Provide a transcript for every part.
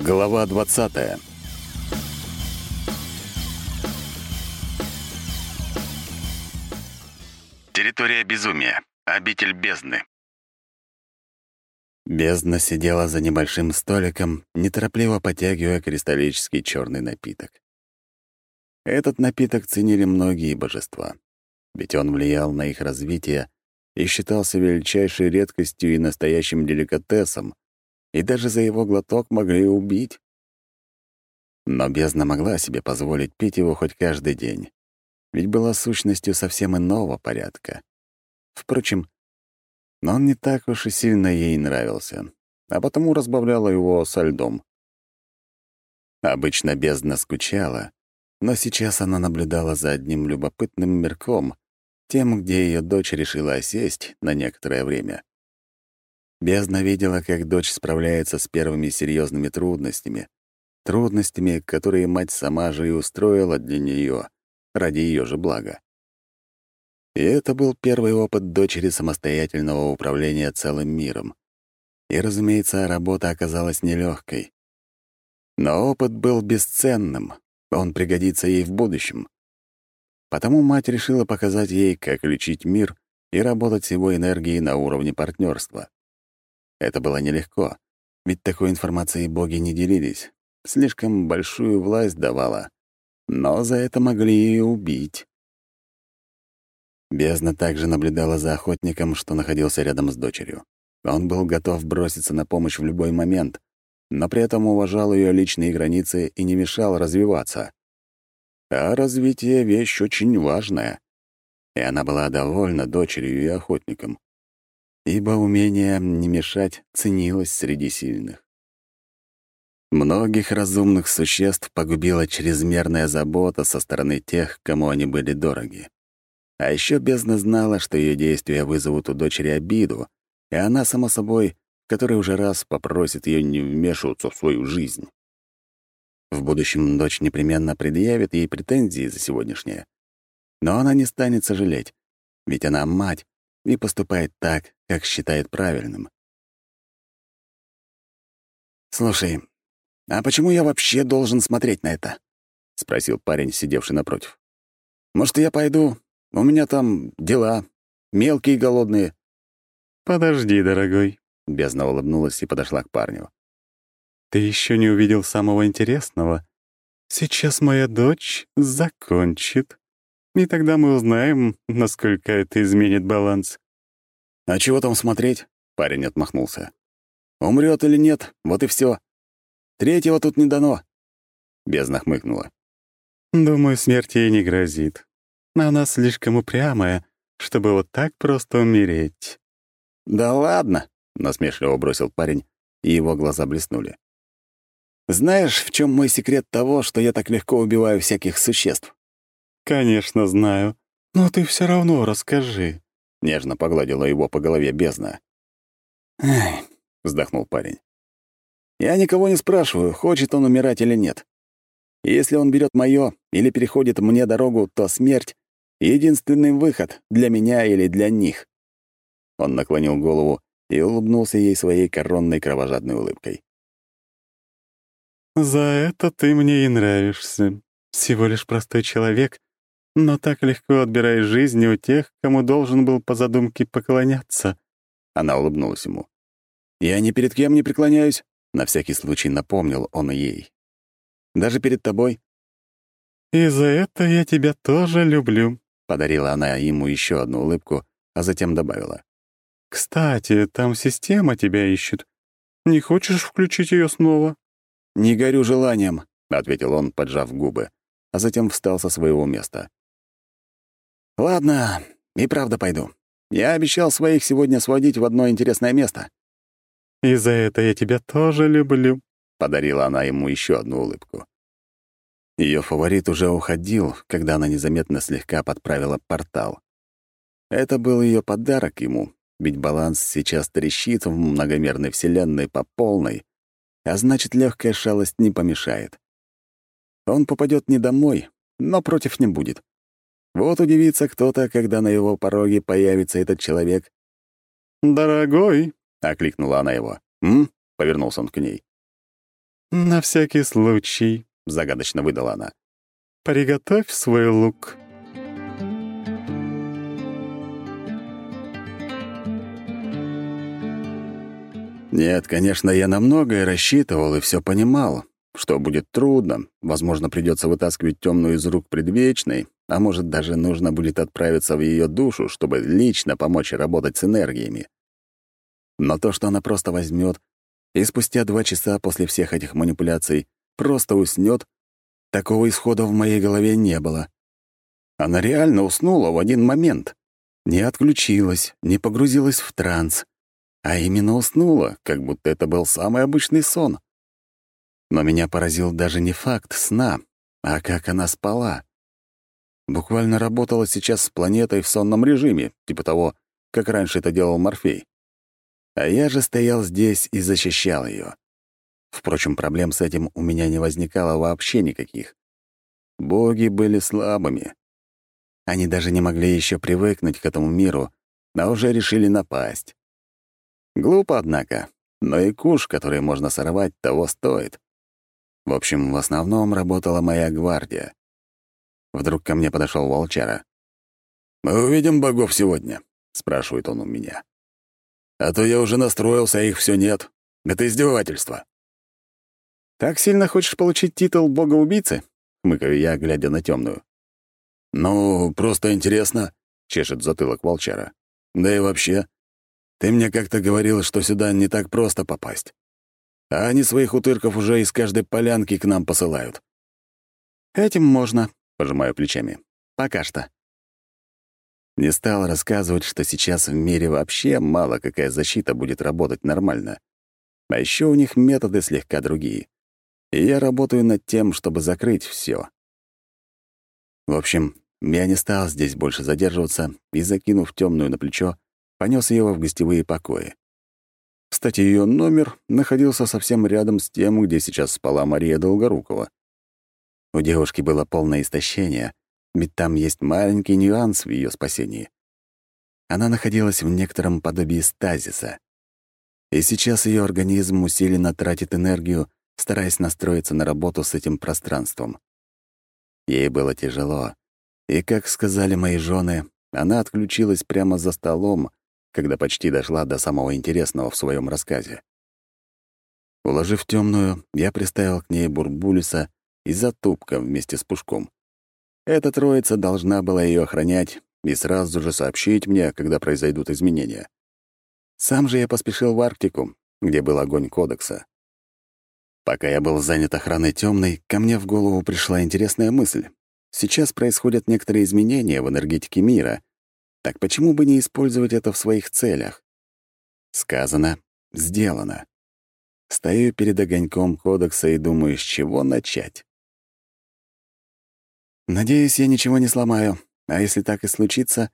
Глава 20 Территория безумия. Обитель бездны. Бездна сидела за небольшим столиком, неторопливо потягивая кристаллический черный напиток. Этот напиток ценили многие божества, ведь он влиял на их развитие и считался величайшей редкостью и настоящим деликатесом, и даже за его глоток могли убить. Но бездна могла себе позволить пить его хоть каждый день, ведь была сущностью совсем иного порядка. Впрочем, но он не так уж и сильно ей нравился, а потому разбавляла его со льдом. Обычно бездна скучала, но сейчас она наблюдала за одним любопытным мирком, тем, где ее дочь решила осесть на некоторое время. Бездна видела, как дочь справляется с первыми серьезными трудностями, трудностями, которые мать сама же и устроила для нее, ради ее же блага. И это был первый опыт дочери самостоятельного управления целым миром. И, разумеется, работа оказалась нелегкой. Но опыт был бесценным, он пригодится ей в будущем. Потому мать решила показать ей, как лечить мир и работать с его энергией на уровне партнерства. Это было нелегко, ведь такой информацией боги не делились, слишком большую власть давала, но за это могли и убить. Бездна также наблюдала за охотником, что находился рядом с дочерью. Он был готов броситься на помощь в любой момент, но при этом уважал ее личные границы и не мешал развиваться. А развитие — вещь очень важная. И она была довольна дочерью и охотником, ибо умение не мешать ценилось среди сильных. Многих разумных существ погубила чрезмерная забота со стороны тех, кому они были дороги. А еще бездна знала, что ее действия вызовут у дочери обиду, и она, само собой, который уже раз попросит ее не вмешиваться в свою жизнь. В будущем дочь непременно предъявит ей претензии за сегодняшнее. Но она не станет сожалеть, ведь она мать и поступает так, как считает правильным. «Слушай, а почему я вообще должен смотреть на это?» — спросил парень, сидевший напротив. «Может, я пойду? У меня там дела, мелкие и голодные». «Подожди, дорогой», — бездна улыбнулась и подошла к парню. Ты еще не увидел самого интересного. Сейчас моя дочь закончит, и тогда мы узнаем, насколько это изменит баланс». «А чего там смотреть?» — парень отмахнулся. Умрет или нет, вот и все. Третьего тут не дано». Бездна хмыкнула. «Думаю, смерть ей не грозит. Она слишком упрямая, чтобы вот так просто умереть». «Да ладно», — насмешливо бросил парень, и его глаза блеснули. Знаешь, в чем мой секрет того, что я так легко убиваю всяких существ? Конечно, знаю. Но ты все равно расскажи. Нежно погладила его по голове бездна. Эх, вздохнул парень. Я никого не спрашиваю, хочет он умирать или нет. Если он берет мое или переходит мне дорогу, то смерть — единственный выход для меня или для них. Он наклонил голову и улыбнулся ей своей коронной кровожадной улыбкой. «За это ты мне и нравишься. Всего лишь простой человек, но так легко отбираешь жизни у тех, кому должен был по задумке поклоняться». Она улыбнулась ему. «Я ни перед кем не преклоняюсь», — на всякий случай напомнил он ей. «Даже перед тобой». «И за это я тебя тоже люблю», — подарила она ему еще одну улыбку, а затем добавила. «Кстати, там система тебя ищет. Не хочешь включить ее снова?» «Не горю желанием», — ответил он, поджав губы, а затем встал со своего места. «Ладно, и правда пойду. Я обещал своих сегодня сводить в одно интересное место». «И за это я тебя тоже люблю», — подарила она ему еще одну улыбку. Ее фаворит уже уходил, когда она незаметно слегка подправила портал. Это был ее подарок ему, ведь баланс сейчас трещит в многомерной вселенной по полной, а значит, легкая шалость не помешает. Он попадет не домой, но против не будет. Вот удивится кто-то, когда на его пороге появится этот человек. «Дорогой!» — окликнула она его. «М?» — повернулся он к ней. «На всякий случай», — загадочно выдала она. «Приготовь свой лук». Нет, конечно, я на многое рассчитывал и все понимал, что будет трудно, возможно, придется вытаскивать темную из рук предвечной, а может, даже нужно будет отправиться в ее душу, чтобы лично помочь работать с энергиями. Но то, что она просто возьмет и спустя два часа после всех этих манипуляций просто уснет, такого исхода в моей голове не было. Она реально уснула в один момент. Не отключилась, не погрузилась в транс, а именно уснула, как будто это был самый обычный сон. Но меня поразил даже не факт сна, а как она спала. Буквально работала сейчас с планетой в сонном режиме, типа того, как раньше это делал Морфей. А я же стоял здесь и защищал ее. Впрочем, проблем с этим у меня не возникало вообще никаких. Боги были слабыми. Они даже не могли еще привыкнуть к этому миру, а уже решили напасть. Глупо, однако, но и куш, который можно сорвать, того стоит. В общем, в основном работала моя гвардия. Вдруг ко мне подошел волчара. «Мы увидим богов сегодня?» — спрашивает он у меня. «А то я уже настроился, а их все нет. Это издевательство». «Так сильно хочешь получить титул бога-убийцы?» — хмыкаю я, глядя на темную. «Ну, просто интересно», — чешет затылок волчара. «Да и вообще, ты мне как-то говорил, что сюда не так просто попасть. А они своих утырков уже из каждой полянки к нам посылают. Этим можно, пожимаю плечами. Пока что. Не стал рассказывать, что сейчас в мире вообще мало какая защита будет работать нормально. А еще у них методы слегка другие. И я работаю над тем, чтобы закрыть все. В общем, я не стал здесь больше задерживаться и, закинув темную на плечо, понес ее в гостевые покои. Кстати, ее номер находился совсем рядом с тем, где сейчас спала Мария Долгорукова. У девушки было полное истощение, ведь там есть маленький нюанс в ее спасении. Она находилась в некотором подобии стазиса. И сейчас ее организм усиленно тратит энергию, стараясь настроиться на работу с этим пространством. Ей было тяжело, и, как сказали мои жены, она отключилась прямо за столом, когда почти дошла до самого интересного в своем рассказе. Уложив темную, я приставил к ней Бурбулиса и Затупка вместе с Пушком. Эта троица должна была ее охранять и сразу же сообщить мне, когда произойдут изменения. Сам же я поспешил в Арктику, где был огонь кодекса. Пока я был занят охраной темной, ко мне в голову пришла интересная мысль. Сейчас происходят некоторые изменения в энергетике мира, так почему бы не использовать это в своих целях? Сказано, сделано. Стою перед огоньком кодекса и думаю, с чего начать. Надеюсь, я ничего не сломаю, а если так и случится,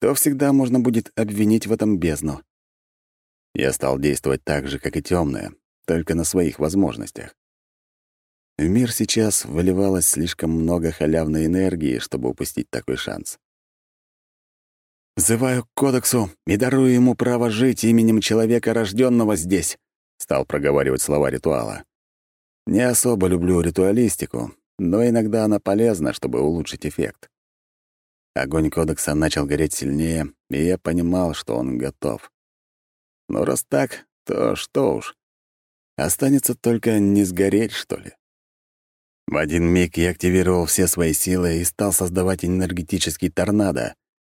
то всегда можно будет обвинить в этом бездну. Я стал действовать так же, как и темная, только на своих возможностях. В мир сейчас выливалось слишком много халявной энергии, чтобы упустить такой шанс. «Взываю к кодексу и дарую ему право жить именем человека, рожденного здесь», — стал проговаривать слова ритуала. «Не особо люблю ритуалистику, но иногда она полезна, чтобы улучшить эффект». Огонь кодекса начал гореть сильнее, и я понимал, что он готов. Но раз так, то что уж. Останется только не сгореть, что ли. В один миг я активировал все свои силы и стал создавать энергетический торнадо,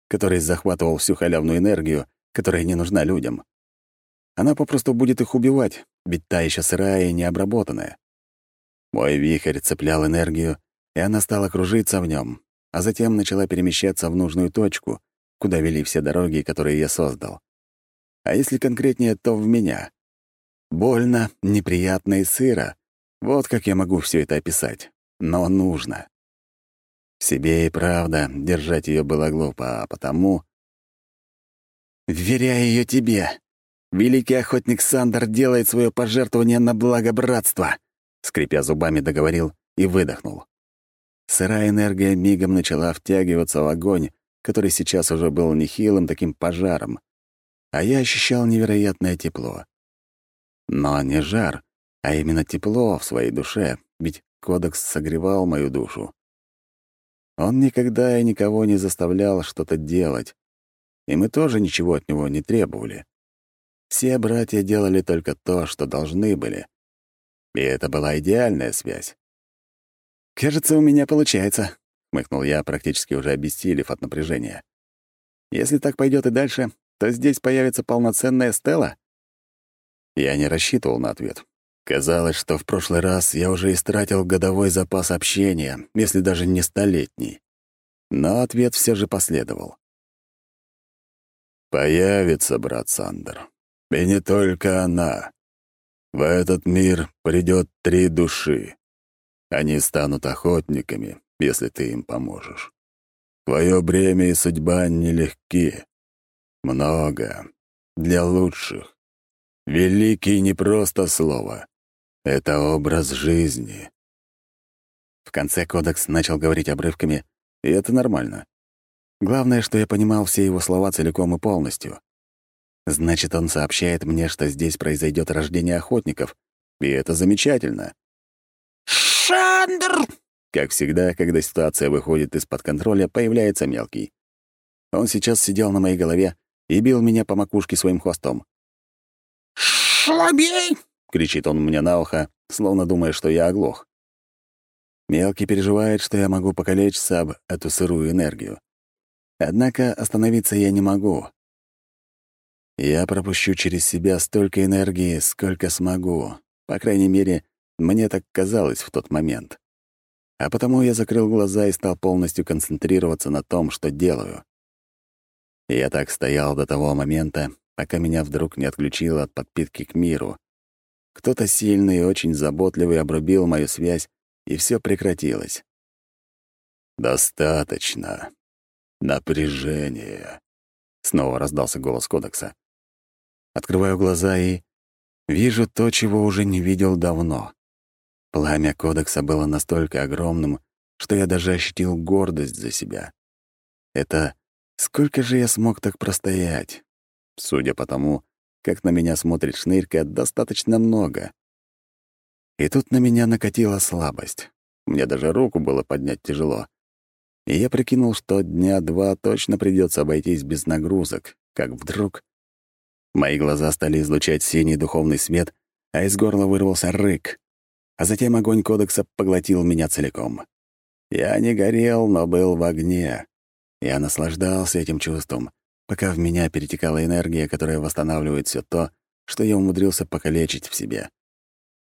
который захватывал всю халявную энергию, которая не нужна людям. Она попросту будет их убивать, ведь та еще сырая и необработанная. Мой вихрь цеплял энергию, и она стала кружиться в нем, а затем начала перемещаться в нужную точку, куда вели все дороги, которые я создал. А если конкретнее, то в меня. Больно, неприятно и сыро. Вот как я могу все это описать. Но нужно. Себе и правда держать ее было глупо, а потому... «Вверяю ее тебе. Великий охотник Сандер делает свое пожертвование на благо братства», — скрипя зубами договорил и выдохнул. Сырая энергия мигом начала втягиваться в огонь, который сейчас уже был нехилым таким пожаром, а я ощущал невероятное тепло. Но не жар, а именно тепло в своей душе, ведь кодекс согревал мою душу. Он никогда и никого не заставлял что-то делать, и мы тоже ничего от него не требовали. Все братья делали только то, что должны были. И это была идеальная связь. «Кажется, у меня получается», — хмыкнул я, практически уже обессилев от напряжения. «Если так пойдет и дальше, то здесь появится полноценная стела?» Я не рассчитывал на ответ. Казалось, что в прошлый раз я уже истратил годовой запас общения, если даже не столетний. Но ответ все же последовал. «Появится, брат Сандер. И не только она. В этот мир придет три души. Они станут охотниками, если ты им поможешь. Твое бремя и судьба нелегки. Много. Для лучших. Великий не просто слово. Это образ жизни. В конце кодекс начал говорить обрывками, и это нормально. Главное, что я понимал все его слова целиком и полностью. Значит, он сообщает мне, что здесь произойдет рождение охотников, и это замечательно. «Шандр!» Как всегда, когда ситуация выходит из-под контроля, появляется мелкий. Он сейчас сидел на моей голове и бил меня по макушке своим хвостом. «Слабей!» Кричит он мне на ухо, словно думая, что я оглох. Мелкий переживает, что я могу покалечиться об эту сырую энергию. Однако остановиться я не могу. Я пропущу через себя столько энергии, сколько смогу. По крайней мере, мне так казалось в тот момент. А потому я закрыл глаза и стал полностью концентрироваться на том, что делаю. Я так стоял до того момента, пока меня вдруг не отключило от подпитки к миру, кто-то сильный и очень заботливый обрубил мою связь, и все прекратилось. «Достаточно. Напряжение», — снова раздался голос кодекса. Открываю глаза и вижу то, чего уже не видел давно. Пламя кодекса было настолько огромным, что я даже ощутил гордость за себя. Это сколько же я смог так простоять? Судя по тому, как на меня смотрит шнырька, достаточно много. И тут на меня накатила слабость. Мне даже руку было поднять тяжело. И я прикинул, что дня два точно придется обойтись без нагрузок, как вдруг... Мои глаза стали излучать синий духовный свет, а из горла вырвался рык. А затем огонь кодекса поглотил меня целиком. Я не горел, но был в огне. Я наслаждался этим чувством, пока в меня перетекала энергия, которая восстанавливает все то, что я умудрился покалечить в себе.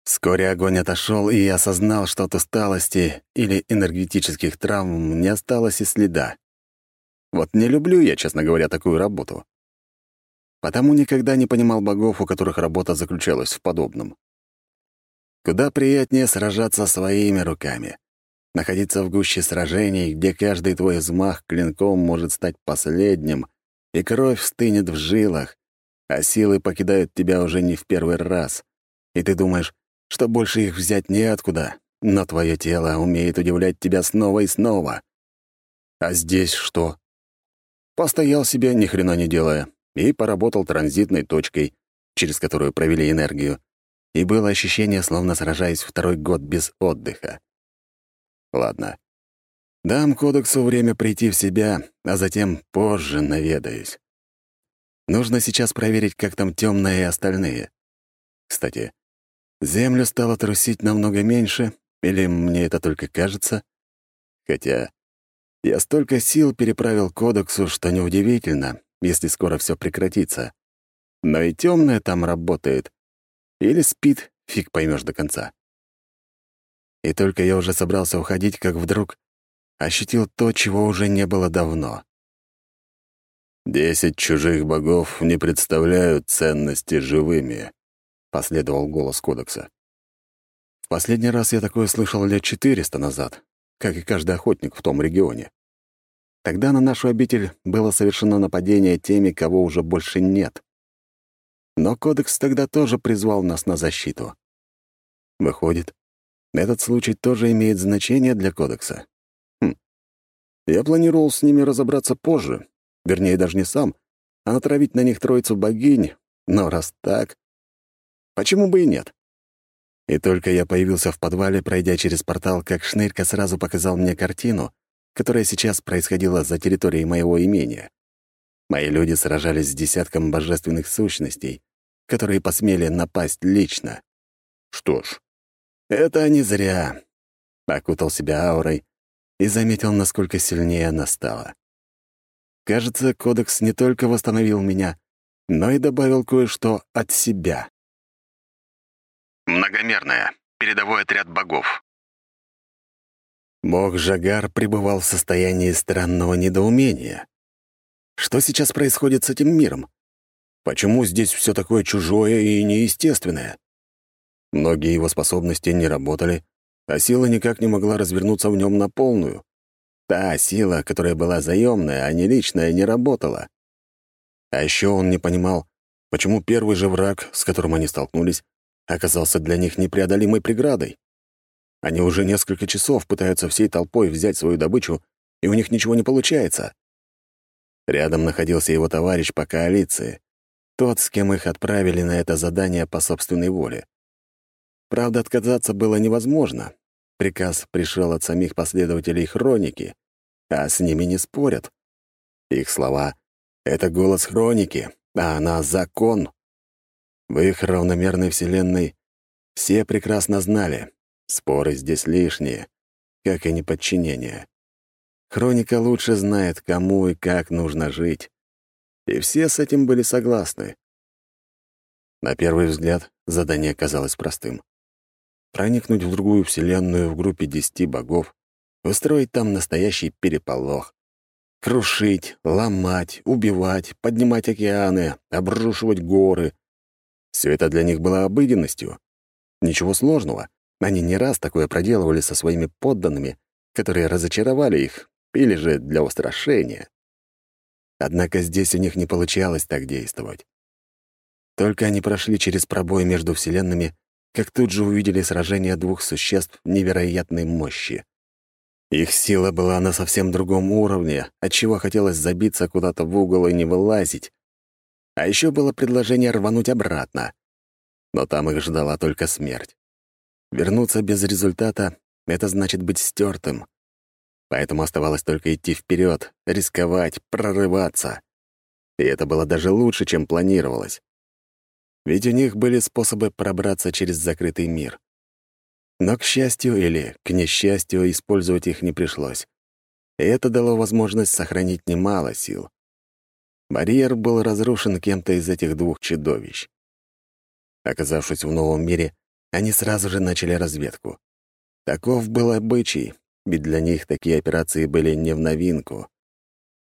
Вскоре огонь отошел, и я осознал, что от усталости или энергетических травм не осталось и следа. Вот не люблю я, честно говоря, такую работу. Потому никогда не понимал богов, у которых работа заключалась в подобном. Куда приятнее сражаться своими руками, находиться в гуще сражений, где каждый твой взмах клинком может стать последним — и кровь стынет в жилах, а силы покидают тебя уже не в первый раз, и ты думаешь, что больше их взять неоткуда, но твое тело умеет удивлять тебя снова и снова. А здесь что? Постоял себе, ни хрена не делая, и поработал транзитной точкой, через которую провели энергию, и было ощущение, словно сражаясь второй год без отдыха. Ладно, Дам кодексу время прийти в себя, а затем позже наведаюсь. Нужно сейчас проверить, как там темные и остальные. Кстати, землю стало трусить намного меньше, или мне это только кажется? Хотя я столько сил переправил кодексу, что неудивительно, если скоро все прекратится. Но и темная там работает. Или спит, фиг поймешь до конца. И только я уже собрался уходить, как вдруг ощутил то, чего уже не было давно. «Десять чужих богов не представляют ценности живыми», — последовал голос Кодекса. В последний раз я такое слышал лет четыреста назад, как и каждый охотник в том регионе. Тогда на нашу обитель было совершено нападение теми, кого уже больше нет. Но Кодекс тогда тоже призвал нас на защиту. Выходит, этот случай тоже имеет значение для Кодекса. Я планировал с ними разобраться позже, вернее, даже не сам, а натравить на них троицу богинь, но раз так... Почему бы и нет? И только я появился в подвале, пройдя через портал, как Шнырька сразу показал мне картину, которая сейчас происходила за территорией моего имения. Мои люди сражались с десятком божественных сущностей, которые посмели напасть лично. Что ж, это не зря. Окутал себя аурой и заметил, насколько сильнее она стала. Кажется, кодекс не только восстановил меня, но и добавил кое-что от себя. Многомерная. Передовой отряд богов. Бог Жагар пребывал в состоянии странного недоумения. Что сейчас происходит с этим миром? Почему здесь все такое чужое и неестественное? Многие его способности не работали, а сила никак не могла развернуться в нем на полную. Та сила, которая была заемная, а не личная, не работала. А еще он не понимал, почему первый же враг, с которым они столкнулись, оказался для них непреодолимой преградой. Они уже несколько часов пытаются всей толпой взять свою добычу, и у них ничего не получается. Рядом находился его товарищ по коалиции, тот, с кем их отправили на это задание по собственной воле. Правда, отказаться было невозможно. Приказ пришел от самих последователей хроники, а с ними не спорят. Их слова — это голос хроники, а она — закон. В их равномерной вселенной все прекрасно знали, споры здесь лишние, как и неподчинение. Хроника лучше знает, кому и как нужно жить. И все с этим были согласны. На первый взгляд задание казалось простым. Проникнуть в другую вселенную в группе десяти богов, устроить там настоящий переполох, крушить, ломать, убивать, поднимать океаны, обрушивать горы, все это для них было обыденностью. Ничего сложного. Они не раз такое проделывали со своими подданными, которые разочаровали их, или же для устрашения. Однако здесь у них не получалось так действовать. Только они прошли через пробой между вселенными, как тут же увидели сражение двух существ невероятной мощи. Их сила была на совсем другом уровне, отчего хотелось забиться куда-то в угол и не вылазить, а еще было предложение рвануть обратно. Но там их ждала только смерть. Вернуться без результата — это значит быть стертым. Поэтому оставалось только идти вперед, рисковать, прорываться. И это было даже лучше, чем планировалось. Ведь у них были способы пробраться через закрытый мир. Но, к счастью или к несчастью, использовать их не пришлось. И это дало возможность сохранить немало сил. Барьер был разрушен кем-то из этих двух чудовищ. Оказавшись в новом мире, они сразу же начали разведку. Таков был обычай, ведь для них такие операции были не в новинку.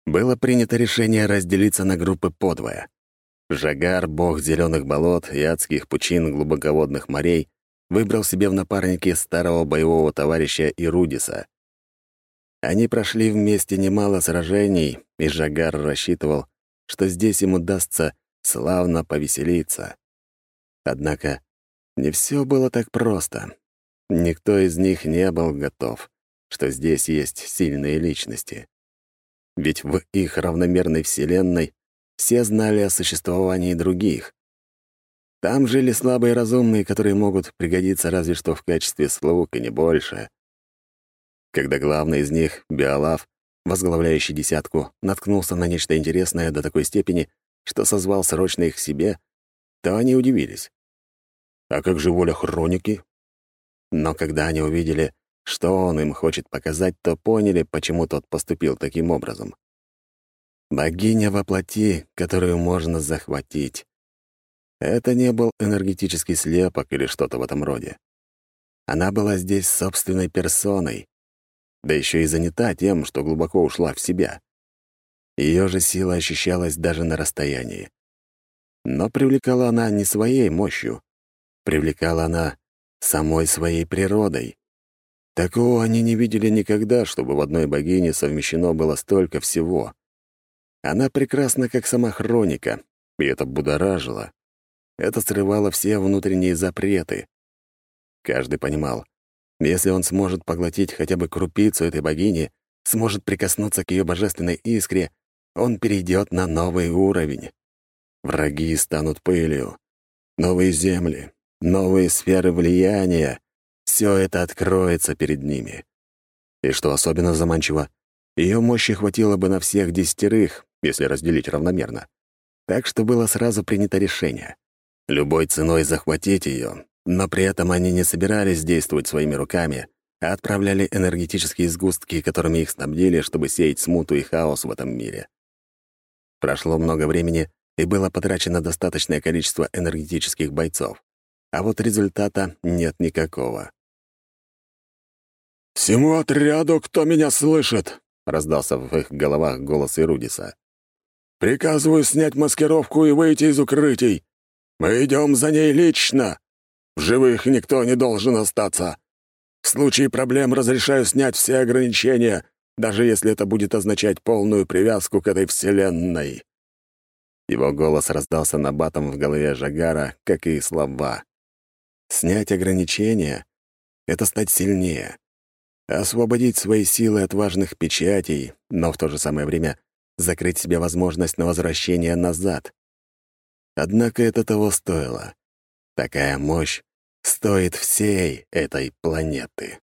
Было принято решение разделиться на группы подвое. Жагар, бог зеленых болот и адских пучин глубоководных морей, выбрал себе в напарники старого боевого товарища Ирудиса. Они прошли вместе немало сражений, и Жагар рассчитывал, что здесь им удастся славно повеселиться. Однако не все было так просто. Никто из них не был готов, что здесь есть сильные личности. Ведь в их равномерной вселенной все знали о существовании других. Там жили слабые разумные, которые могут пригодиться разве что в качестве слуг и не больше. Когда главный из них, Биолав, возглавляющий десятку, наткнулся на нечто интересное до такой степени, что созвал срочно их к себе, то они удивились. А как же воля хроники? Но когда они увидели, что он им хочет показать, то поняли, почему тот поступил таким образом. Богиня во плоти, которую можно захватить. Это не был энергетический слепок или что-то в этом роде. Она была здесь собственной персоной, да еще и занята тем, что глубоко ушла в себя. Ее же сила ощущалась даже на расстоянии. Но привлекала она не своей мощью, привлекала она самой своей природой. Такого они не видели никогда, чтобы в одной богине совмещено было столько всего. Она прекрасна, как сама хроника, и это будоражило. Это срывало все внутренние запреты. Каждый понимал, если он сможет поглотить хотя бы крупицу этой богини, сможет прикоснуться к ее божественной искре, он перейдет на новый уровень. Враги станут пылью. Новые земли, новые сферы влияния — все это откроется перед ними. И что особенно заманчиво, ее мощи хватило бы на всех десятерых, если разделить равномерно. Так что было сразу принято решение. Любой ценой захватить ее, но при этом они не собирались действовать своими руками, а отправляли энергетические сгустки, которыми их снабдили, чтобы сеять смуту и хаос в этом мире. Прошло много времени, и было потрачено достаточное количество энергетических бойцов. А вот результата нет никакого. «Всему отряду, кто меня слышит!» — раздался в их головах голос Ирудиса. «Приказываю снять маскировку и выйти из укрытий. Мы идем за ней лично. В живых никто не должен остаться. В случае проблем разрешаю снять все ограничения, даже если это будет означать полную привязку к этой вселенной». Его голос раздался набатом в голове Жагара, как и слова. «Снять ограничения — это стать сильнее, освободить свои силы от важных печатей, но в то же самое время закрыть себе возможность на возвращение назад. Однако это того стоило. Такая мощь стоит всей этой планеты.